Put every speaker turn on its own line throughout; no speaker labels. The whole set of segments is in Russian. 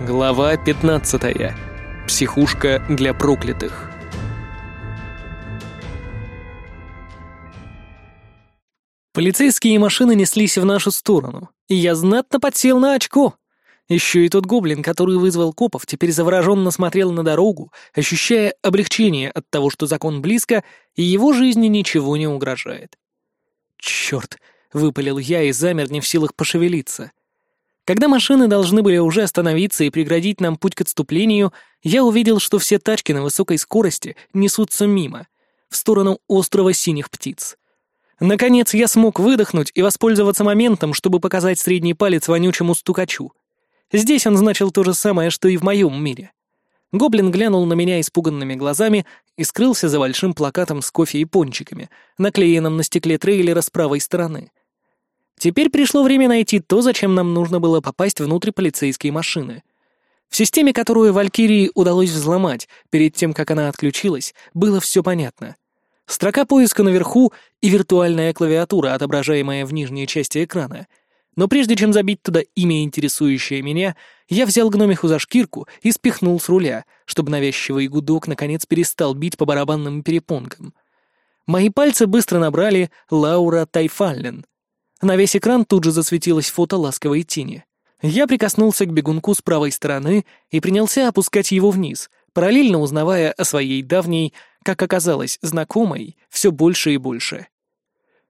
Глава 15. Психушка для проклятых. Полицейские машины неслись в нашу сторону, и я знатно подсел на очко. Еще и тот гоблин, который вызвал копов, теперь завороженно смотрел на дорогу, ощущая облегчение от того, что закон близко, и его жизни ничего не угрожает. «Черт!» — выпалил я и замер не в силах пошевелиться — когда машины должны были уже остановиться и преградить нам путь к отступлению, я увидел, что все тачки на высокой скорости несутся мимо, в сторону острова синих птиц. Наконец я смог выдохнуть и воспользоваться моментом, чтобы показать средний палец вонючему стукачу. Здесь он значил то же самое, что и в моем мире. Гоблин глянул на меня испуганными глазами и скрылся за большим плакатом с кофе и пончиками, наклеенным на стекле трейлера с правой стороны. Теперь пришло время найти то, зачем нам нужно было попасть внутрь полицейской машины. В системе, которую Валькирии удалось взломать перед тем, как она отключилась, было все понятно. Строка поиска наверху и виртуальная клавиатура, отображаемая в нижней части экрана. Но прежде чем забить туда имя, интересующее меня, я взял гномиху за шкирку и спихнул с руля, чтобы навязчивый гудок наконец перестал бить по барабанным перепонкам. Мои пальцы быстро набрали «Лаура Тайфаллен», на весь экран тут же засветилось фото ласковой тени. Я прикоснулся к бегунку с правой стороны и принялся опускать его вниз, параллельно узнавая о своей давней, как оказалось, знакомой, все больше и больше.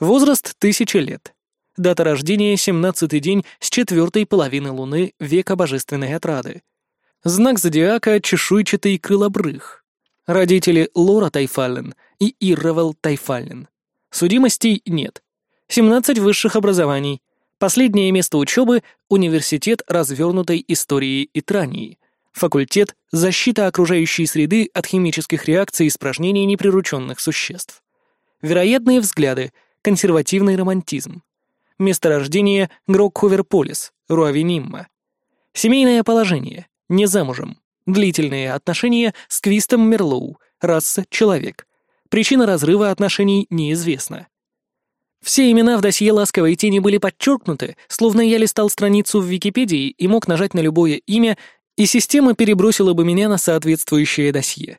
Возраст — тысяча лет. Дата рождения — семнадцатый день с четвертой половины луны века божественной отрады. Знак зодиака — чешуйчатый крылобрых. Родители Лора Тайфаллен и Ирровел Тайфаллен. Судимостей нет. 17 высших образований. Последнее место учебы – Университет развернутой истории и трании. Факультет «Защита окружающей среды от химических реакций и испражнений неприрученных существ». Вероятные взгляды – консервативный романтизм. Месторождение – Грокховерполис, Руавенимма. Семейное положение – не замужем. Длительные отношения с Квистом Мерлоу, раса – человек. Причина разрыва отношений неизвестна. Все имена в досье ласковой тени были подчеркнуты, словно я листал страницу в Википедии и мог нажать на любое имя, и система перебросила бы меня на соответствующее досье.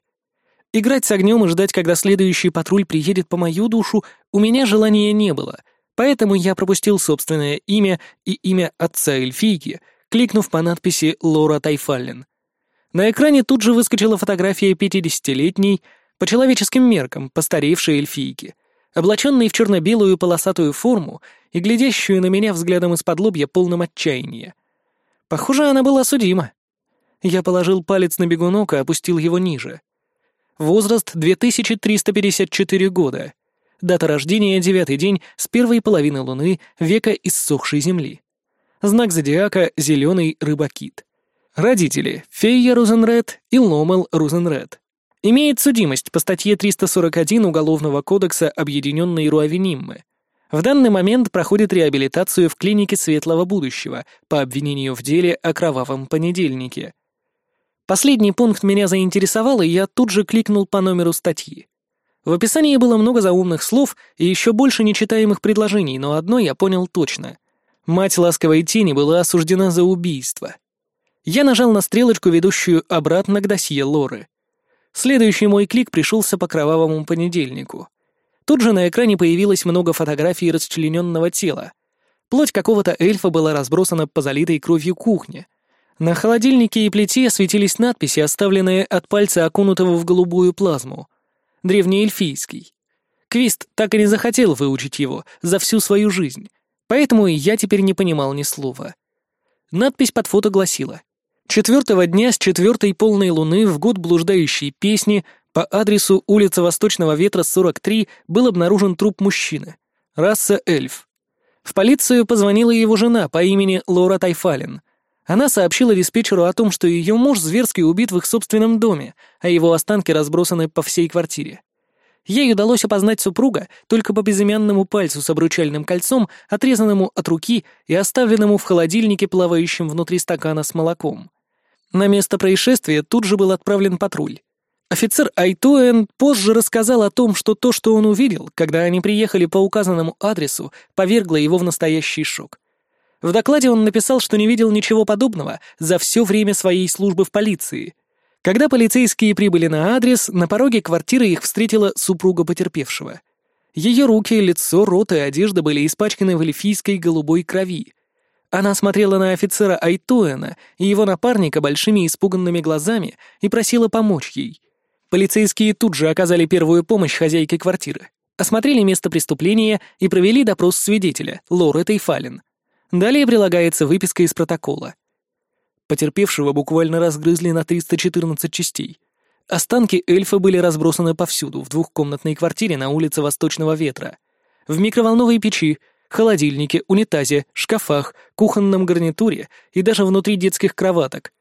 Играть с огнем и ждать, когда следующий патруль приедет по мою душу, у меня желания не было, поэтому я пропустил собственное имя и имя отца эльфийки, кликнув по надписи «Лора Тайфаллен». На экране тут же выскочила фотография 50-летней, по человеческим меркам, постаревшей эльфийки — облаченный в черно-белую полосатую форму и глядящую на меня взглядом из-под лобья полным отчаяния. Похоже, она была судима. Я положил палец на бегунок и опустил его ниже. Возраст 2354 года. Дата рождения — девятый день с первой половины луны века иссохшей земли. Знак зодиака — зеленый рыбакит. Родители — Фейя Розенред и Ломел Розенред имеет судимость по статье 341 Уголовного кодекса Объединенной Руавиниммы. В данный момент проходит реабилитацию в клинике Светлого Будущего по обвинению в деле о кровавом понедельнике. Последний пункт меня заинтересовал, и я тут же кликнул по номеру статьи. В описании было много заумных слов и еще больше нечитаемых предложений, но одно я понял точно. Мать ласковой тени была осуждена за убийство. Я нажал на стрелочку, ведущую обратно к досье Лоры — Следующий мой клик пришелся по кровавому понедельнику. Тут же на экране появилось много фотографий расчлененного тела. Плоть какого-то эльфа была разбросана по залитой кровью кухне. На холодильнике и плите светились надписи, оставленные от пальца окунутого в голубую плазму. Древнеэльфийский. Квист так и не захотел выучить его за всю свою жизнь, поэтому я теперь не понимал ни слова. Надпись под фото гласила — Четвертого дня с четвертой полной луны в год блуждающей песни по адресу улица Восточного ветра 43 был обнаружен труп мужчины. Раса эльф. В полицию позвонила его жена по имени Лора Тайфалин. Она сообщила диспетчеру о том, что ее муж зверски убит в их собственном доме, а его останки разбросаны по всей квартире. Ей удалось опознать супруга только по безымянному пальцу с обручальным кольцом, отрезанному от руки и оставленному в холодильнике, плавающем внутри стакана с молоком. На место происшествия тут же был отправлен патруль. Офицер Айтуэн позже рассказал о том, что то, что он увидел, когда они приехали по указанному адресу, повергло его в настоящий шок. В докладе он написал, что не видел ничего подобного за все время своей службы в полиции. Когда полицейские прибыли на адрес, на пороге квартиры их встретила супруга потерпевшего. Ее руки, лицо, рот и одежда были испачканы в эльфийской голубой крови, она смотрела на офицера Айтуэна и его напарника большими испуганными глазами и просила помочь ей. Полицейские тут же оказали первую помощь хозяйке квартиры, осмотрели место преступления и провели допрос свидетеля, Лоры Тейфалин. Далее прилагается выписка из протокола. Потерпевшего буквально разгрызли на 314 частей. Останки эльфа были разбросаны повсюду в двухкомнатной квартире на улице Восточного Ветра, в микроволновой печи, холодильнике, унитазе, шкафах, кухонном гарнитуре и даже внутри детских кроваток.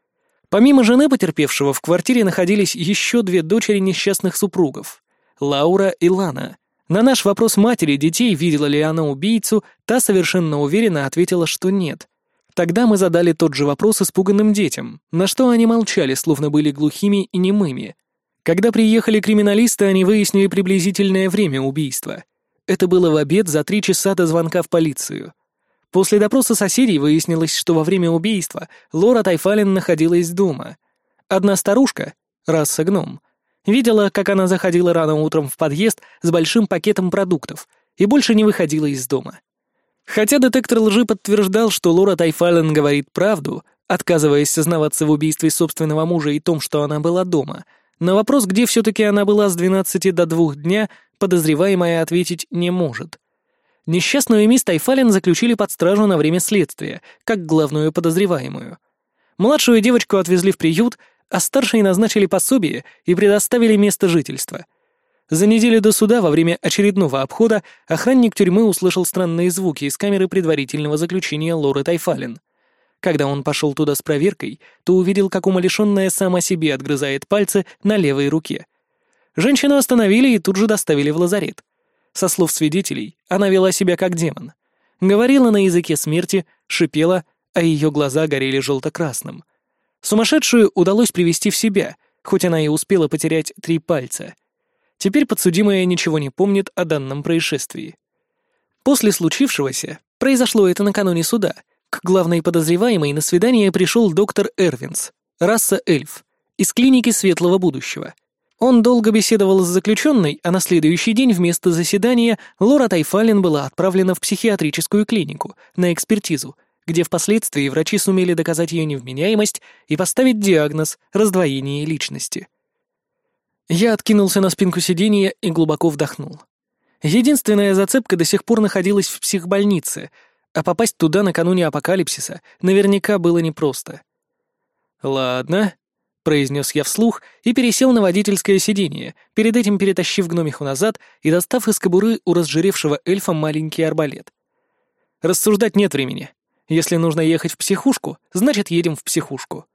Помимо жены потерпевшего, в квартире находились еще две дочери несчастных супругов — Лаура и Лана. На наш вопрос матери детей, видела ли она убийцу, та совершенно уверенно ответила, что нет. Тогда мы задали тот же вопрос испуганным детям, на что они молчали, словно были глухими и немыми. Когда приехали криминалисты, они выяснили приблизительное время убийства — это было в обед за три часа до звонка в полицию. После допроса соседей выяснилось, что во время убийства Лора Тайфалин находилась дома. Одна старушка, раз с гном, видела, как она заходила рано утром в подъезд с большим пакетом продуктов и больше не выходила из дома. Хотя детектор лжи подтверждал, что Лора Тайфалин говорит правду, отказываясь сознаваться в убийстве собственного мужа и том, что она была дома — на вопрос, где все-таки она была с 12 до 2 дня, подозреваемая ответить не может. Несчастную мисс Тайфалин заключили под стражу на время следствия, как главную подозреваемую. Младшую девочку отвезли в приют, а старшей назначили пособие и предоставили место жительства. За неделю до суда, во время очередного обхода, охранник тюрьмы услышал странные звуки из камеры предварительного заключения Лоры Тайфалин — когда он пошел туда с проверкой, то увидел, как умалишенная сама себе отгрызает пальцы на левой руке. Женщину остановили и тут же доставили в лазарет. Со слов свидетелей, она вела себя как демон. Говорила на языке смерти, шипела, а ее глаза горели желто-красным. Сумасшедшую удалось привести в себя, хоть она и успела потерять три пальца. Теперь подсудимая ничего не помнит о данном происшествии. После случившегося, произошло это накануне суда — к главной подозреваемой на свидание пришел доктор Эрвинс, раса эльф, из клиники Светлого Будущего. Он долго беседовал с заключенной, а на следующий день вместо заседания Лора Тайфалин была отправлена в психиатрическую клинику на экспертизу, где впоследствии врачи сумели доказать ее невменяемость и поставить диагноз раздвоение личности. Я откинулся на спинку сиденья и глубоко вдохнул. Единственная зацепка до сих пор находилась в психбольнице — а попасть туда накануне апокалипсиса наверняка было непросто. «Ладно», — произнес я вслух и пересел на водительское сиденье, перед этим перетащив гномиху назад и достав из кобуры у разжиревшего эльфа маленький арбалет. «Рассуждать нет времени. Если нужно ехать в психушку, значит, едем в психушку».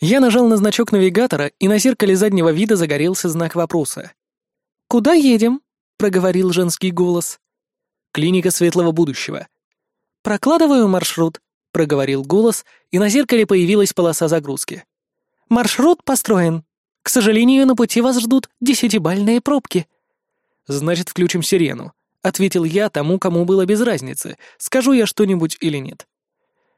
Я нажал на значок навигатора, и на зеркале заднего вида загорелся знак вопроса. «Куда едем?» — проговорил женский голос. «Клиника светлого будущего», «Прокладываю маршрут», — проговорил голос, и на зеркале появилась полоса загрузки. «Маршрут построен. К сожалению, на пути вас ждут десятибальные пробки». «Значит, включим сирену», — ответил я тому, кому было без разницы, скажу я что-нибудь или нет.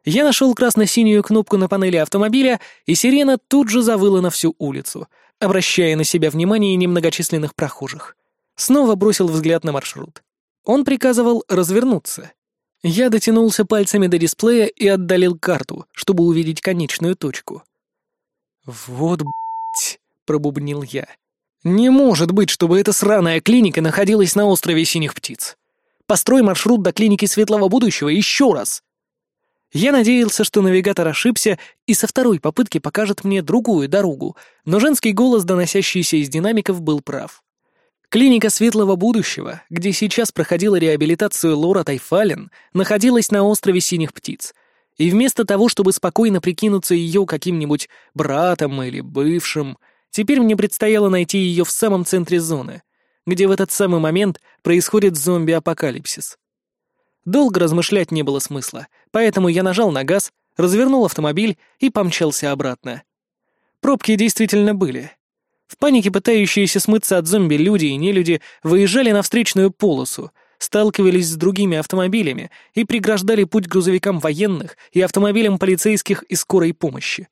Я нашел красно-синюю кнопку на панели автомобиля, и сирена тут же завыла на всю улицу, обращая на себя внимание немногочисленных прохожих. Снова бросил взгляд на маршрут. Он приказывал развернуться. Я дотянулся пальцами до дисплея и отдалил карту, чтобы увидеть конечную точку. «Вот б***ть!» — пробубнил я. «Не может быть, чтобы эта сраная клиника находилась на острове синих птиц! Построй маршрут до клиники светлого будущего еще раз!» Я надеялся, что навигатор ошибся и со второй попытки покажет мне другую дорогу, но женский голос, доносящийся из динамиков, был прав. Клиника Светлого Будущего, где сейчас проходила реабилитацию Лора Тайфалин, находилась на острове Синих Птиц. И вместо того, чтобы спокойно прикинуться ее каким-нибудь братом или бывшим, теперь мне предстояло найти ее в самом центре зоны, где в этот самый момент происходит зомби-апокалипсис. Долго размышлять не было смысла, поэтому я нажал на газ, развернул автомобиль и помчался обратно. Пробки действительно были, в панике пытающиеся смыться от зомби люди и нелюди выезжали на встречную полосу, сталкивались с другими автомобилями и преграждали путь грузовикам военных и автомобилям полицейских и скорой помощи.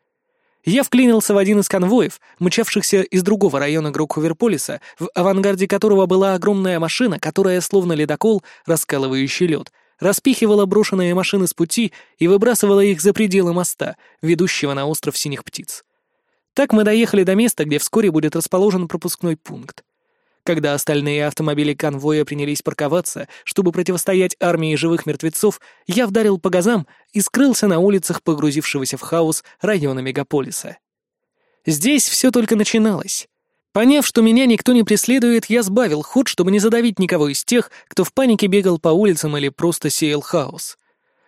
Я вклинился в один из конвоев, мчавшихся из другого района Грокхуверполиса, в авангарде которого была огромная машина, которая, словно ледокол, раскалывающий лед, распихивала брошенные машины с пути и выбрасывала их за пределы моста, ведущего на остров Синих Птиц. Так мы доехали до места, где вскоре будет расположен пропускной пункт. Когда остальные автомобили конвоя принялись парковаться, чтобы противостоять армии живых мертвецов, я вдарил по газам и скрылся на улицах погрузившегося в хаос района мегаполиса. Здесь все только начиналось. Поняв, что меня никто не преследует, я сбавил ход, чтобы не задавить никого из тех, кто в панике бегал по улицам или просто сеял хаос.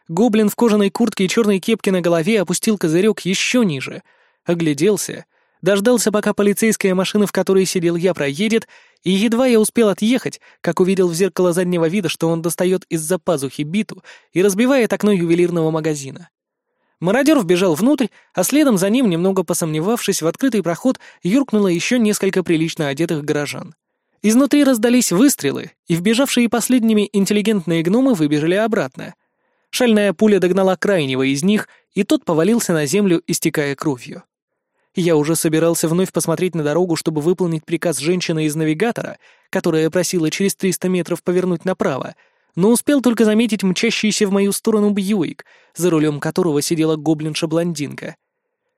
Гоблин в кожаной куртке и черной кепке на голове опустил козырек еще ниже — огляделся, дождался, пока полицейская машина, в которой сидел я, проедет, и едва я успел отъехать, как увидел в зеркало заднего вида, что он достает из-за пазухи биту и разбивает окно ювелирного магазина. Мародер вбежал внутрь, а следом за ним, немного посомневавшись, в открытый проход юркнуло еще несколько прилично одетых горожан. Изнутри раздались выстрелы, и вбежавшие последними интеллигентные гномы выбежали обратно. Шальная пуля догнала крайнего из них, и тот повалился на землю, истекая кровью. Я уже собирался вновь посмотреть на дорогу, чтобы выполнить приказ женщины из навигатора, которая просила через 300 метров повернуть направо, но успел только заметить мчащийся в мою сторону Бьюик, за рулем которого сидела гоблинша-блондинка.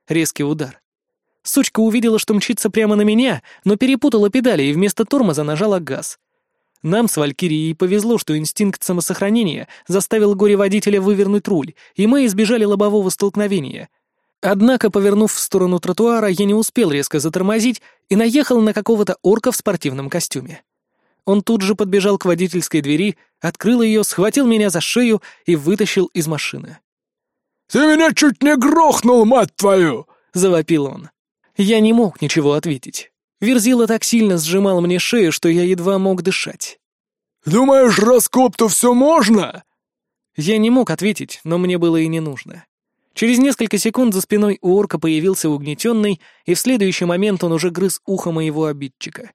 Резкий удар. Сучка увидела, что мчится прямо на меня, но перепутала педали и вместо тормоза нажала газ. Нам с Валькирией повезло, что инстинкт самосохранения заставил горе-водителя вывернуть руль, и мы избежали лобового столкновения — Однако, повернув в сторону тротуара, я не успел резко затормозить и наехал на какого-то орка в спортивном костюме. Он тут же подбежал к водительской двери, открыл ее, схватил меня за шею и вытащил из машины.
«Ты меня чуть не грохнул, мать твою!»
— завопил он. Я не мог ничего ответить. Верзила так сильно сжимал мне шею, что я едва мог дышать.
«Думаешь, раскоп-то все можно?»
Я не мог ответить, но мне было и не нужно. Через несколько секунд за спиной у орка появился угнетенный, и в следующий момент он уже грыз ухо моего обидчика.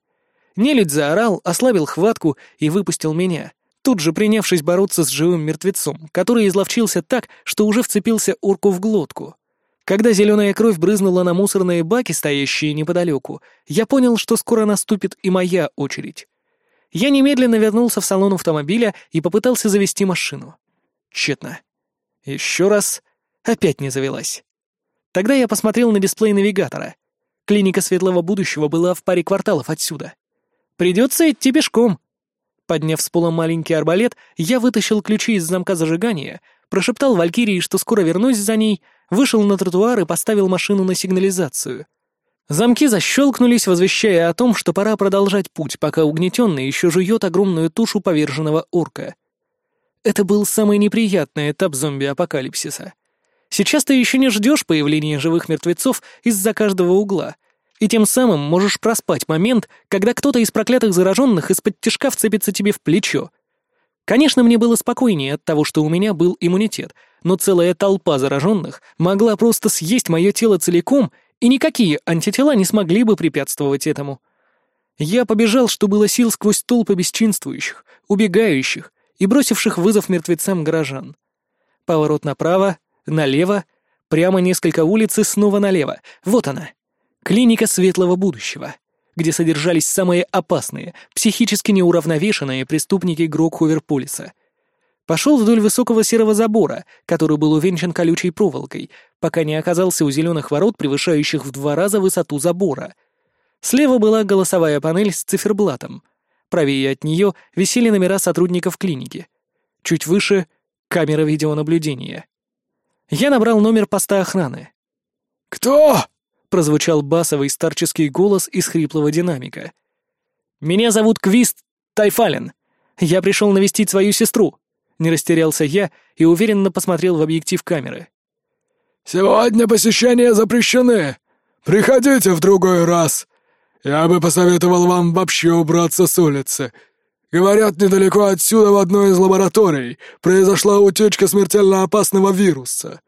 Нелюдь заорал, ослабил хватку и выпустил меня, тут же принявшись бороться с живым мертвецом, который изловчился так, что уже вцепился орку в глотку. Когда зеленая кровь брызнула на мусорные баки, стоящие неподалеку, я понял, что скоро наступит и моя очередь. Я немедленно вернулся в салон автомобиля и попытался завести машину. Тщетно. Еще раз опять не завелась. Тогда я посмотрел на дисплей навигатора. Клиника Светлого Будущего была в паре кварталов отсюда. Придется идти пешком. Подняв с пола маленький арбалет, я вытащил ключи из замка зажигания, прошептал Валькирии, что скоро вернусь за ней, вышел на тротуар и поставил машину на сигнализацию. Замки защелкнулись, возвещая о том, что пора продолжать путь, пока угнетенный еще жует огромную тушу поверженного орка. Это был самый неприятный этап зомби-апокалипсиса. Сейчас ты еще не ждешь появления живых мертвецов из-за каждого угла. И тем самым можешь проспать момент, когда кто-то из проклятых зараженных из-под тяжка вцепится тебе в плечо. Конечно, мне было спокойнее от того, что у меня был иммунитет, но целая толпа зараженных могла просто съесть мое тело целиком, и никакие антитела не смогли бы препятствовать этому. Я побежал, что было сил, сквозь толпы бесчинствующих, убегающих и бросивших вызов мертвецам горожан. Поворот направо — налево, прямо несколько улиц и снова налево. Вот она. Клиника светлого будущего, где содержались самые опасные, психически неуравновешенные преступники Грокховерполиса. Пошел вдоль высокого серого забора, который был увенчан колючей проволокой, пока не оказался у зеленых ворот, превышающих в два раза высоту забора. Слева была голосовая панель с циферблатом. Правее от нее висели номера сотрудников клиники. Чуть выше — камера видеонаблюдения. Я набрал номер поста охраны.
«Кто?» — прозвучал
басовый старческий голос из хриплого динамика. «Меня зовут Квист Тайфален. Я пришел навестить свою сестру». Не растерялся я и уверенно посмотрел в объектив камеры.
«Сегодня посещения запрещены. Приходите в другой раз. Я бы посоветовал вам вообще убраться с улицы», Говорят, недалеко отсюда в одной из лабораторий произошла утечка смертельно опасного вируса.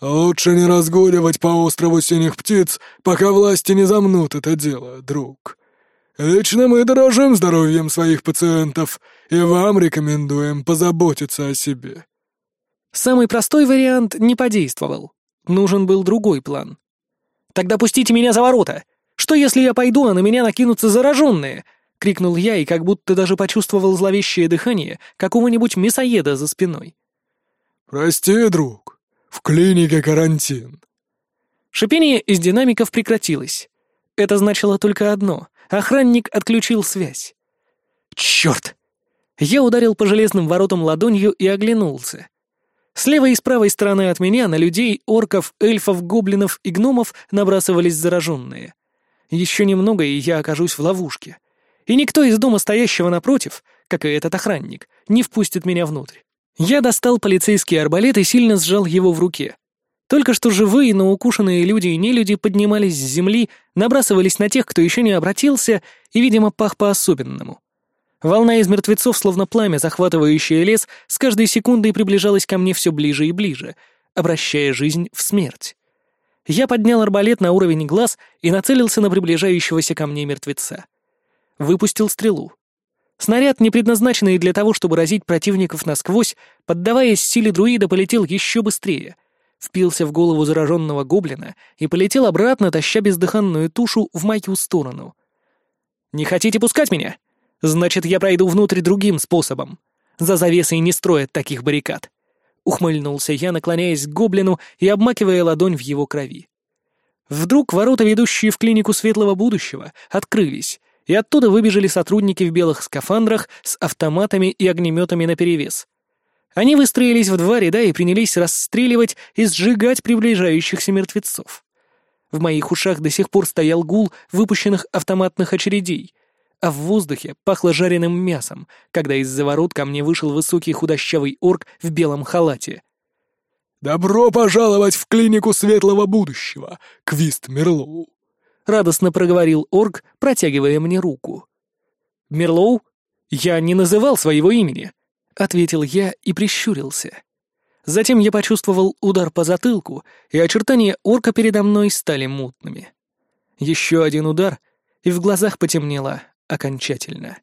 Лучше не разгуливать по острову синих птиц, пока власти не замнут это дело, друг. Лично мы дорожим здоровьем своих пациентов и вам рекомендуем позаботиться о себе».
Самый простой вариант не подействовал. Нужен был другой план. «Тогда пустите меня за ворота. Что, если я пойду, а на меня накинутся зараженные?» — крикнул я и как будто даже почувствовал зловещее дыхание какого-нибудь мясоеда за спиной.
«Прости, друг, в клинике карантин».
Шипение из динамиков прекратилось. Это значило только одно — охранник отключил связь. Чёрт! Я ударил по железным воротам ладонью и оглянулся. Слева и с правой стороны от меня на людей, орков, эльфов, гоблинов и гномов набрасывались заражённые. Ещё немного, и я окажусь в ловушке и никто из дома стоящего напротив, как и этот охранник, не впустит меня внутрь. Я достал полицейский арбалет и сильно сжал его в руке. Только что живые, но укушенные люди и нелюди поднимались с земли, набрасывались на тех, кто еще не обратился, и, видимо, пах по-особенному. Волна из мертвецов, словно пламя, захватывающее лес, с каждой секундой приближалась ко мне все ближе и ближе, обращая жизнь в смерть. Я поднял арбалет на уровень глаз и нацелился на приближающегося ко мне мертвеца выпустил стрелу. Снаряд, не предназначенный для того, чтобы разить противников насквозь, поддаваясь силе друида, полетел еще быстрее, впился в голову зараженного гоблина и полетел обратно, таща бездыханную тушу в мою сторону. «Не хотите пускать меня? Значит, я пройду внутрь другим способом. За завесой не строят таких баррикад». Ухмыльнулся я, наклоняясь к гоблину и обмакивая ладонь в его крови. Вдруг ворота, ведущие в клинику светлого будущего, открылись, и оттуда выбежали сотрудники в белых скафандрах с автоматами и огнеметами наперевес. Они выстроились в два ряда и принялись расстреливать и сжигать приближающихся мертвецов. В моих ушах до сих пор стоял гул выпущенных автоматных очередей, а в воздухе пахло жареным мясом, когда из-за ворот ко мне вышел высокий худощавый орк в белом халате.
«Добро пожаловать в клинику светлого будущего, Квист Мерлоу!»
— радостно проговорил орк, протягивая мне руку. «Мерлоу, я не называл своего имени», — ответил я и прищурился. Затем я почувствовал удар по затылку, и очертания орка передо мной стали мутными. Еще один удар, и в глазах потемнело окончательно.